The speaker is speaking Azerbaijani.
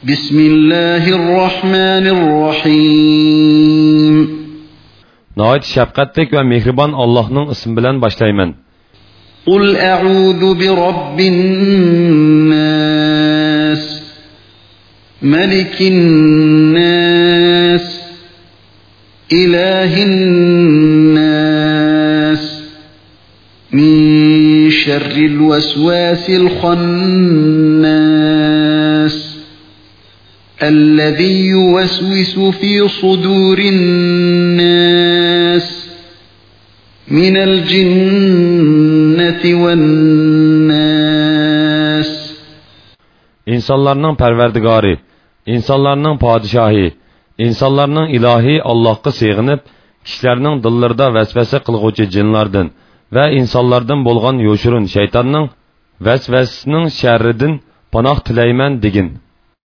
بسم الله الرحمن الرحيم Nəhayət şəfqətlik və mehriban Allah'ın ismi bilən başlayman. قل أعوذ برب الناس ملك الناس إله الناس من شر الوسواس الخناس الذي يوسوس في صدور الناس من الجنة والناس İnsanlarning Parvardigori, insonlarning podshohi, insonlarning ilohi Allohga sig'inib, kishilarning dillarida vasvasa qilg'uvchi jinlardan va insonlardan bo'lgan yo'shurun shaytonning vasvasasining sharridan panoh tilayman degin.